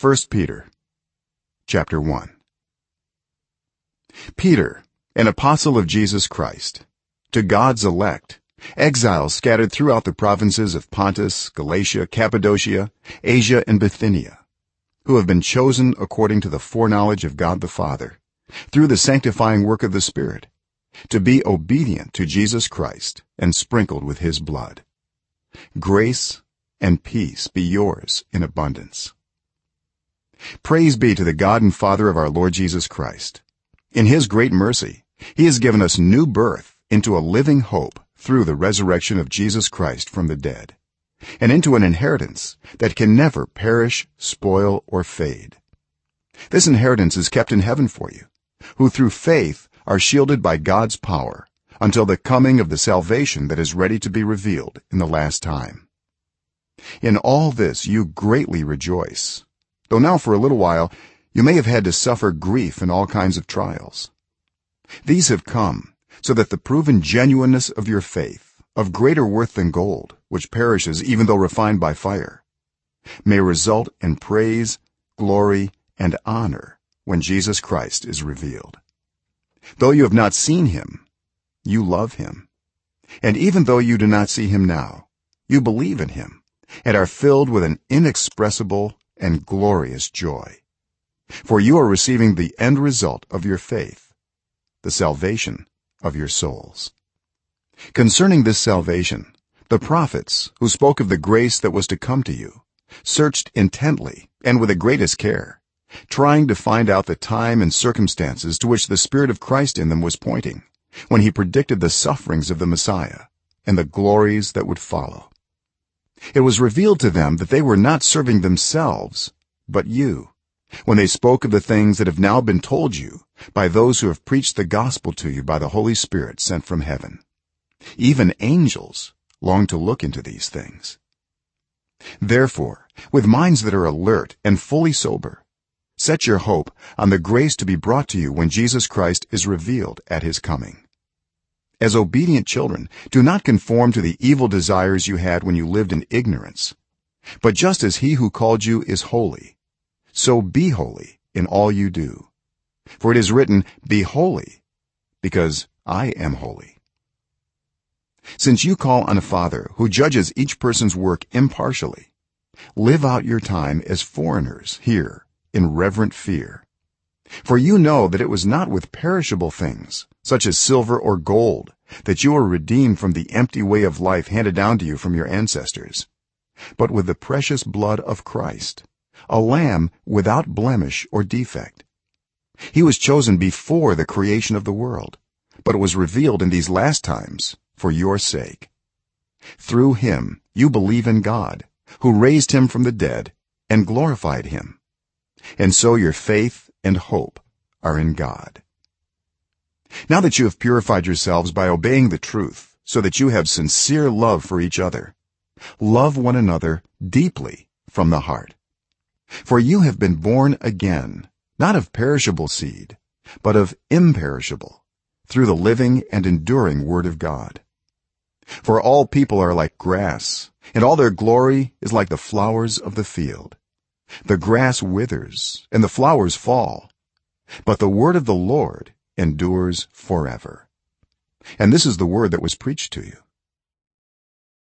1 peter chapter 1 peter an apostle of jesus christ to god's elect exiles scattered throughout the provinces of pontus galatia cappadocia asia and bithynia who have been chosen according to the foreknowledge of god the father through the sanctifying work of the spirit to be obedient to jesus christ and sprinkled with his blood. Grace and peace be yours in abundance praise be to the god and father of our lord jesus christ. In his great mercy he has given us new birth into a living hope through the resurrection of jesus christ from the dead and into an inheritance that can never perish spoil or fade. This inheritance is kept in heaven for you who through faith are shielded by god's power until the coming of the salvation that is ready to be revealed in the last time. In all this you greatly rejoice though now for a little while you may have had to suffer grief and all kinds of trials. These have come so that the proven genuineness of your faith of greater worth than gold which perishes even though refined by fire may result in praise glory and honor when Jesus Christ is revealed. Though you have not seen him you love him. And even though you do not see him now you believe in him and are filled with an inexpressible and glorious joy. For you are receiving the end result of your faith the salvation of your souls. Concerning this salvation the prophets who spoke of the grace that was to come to you searched intently and with the greatest care trying to find out the time and circumstances to which the spirit of Christ in them was pointing when he predicted the sufferings of the messiah and the glories that would follow it was revealed to them that they were not serving themselves but you. When they spoke of the things that have now been told you by those who have preached the gospel to you by the holy spirit sent from heaven. Even angels long to look into these things. Therefore with minds that are alert and fully sober set your hope on the grace to be brought to you when Jesus Christ is revealed at his coming as obedient children do not conform to the evil desires you had when you lived in ignorance. But just as he who called you is holy so be holy in all you do. For it is written be holy because i am holy. Since you call on a father who judges each person's work impartially live out your time as foreigners here in reverent fear. For you know that it was not with perishable things such as silver or gold that you were redeemed from the empty way of life handed down to you from your ancestors. But with the precious blood of Christ a lamb without blemish or defect. He was chosen before the creation of the world but it was revealed in these last times for your sake. Through him you believe in God who raised him from the dead and glorified him. And so your faith and hope are in God now that you have purified yourselves by obeying the truth so that you have sincere love for each other love one another deeply from the heart. For you have been born again not of perishable seed but of imperishable through the living and enduring word of God. For all people are like grass and all their glory is like the flowers of the field. The grass withers and the flowers fall but the word of the lord endures forever. And this is the word that was preached to you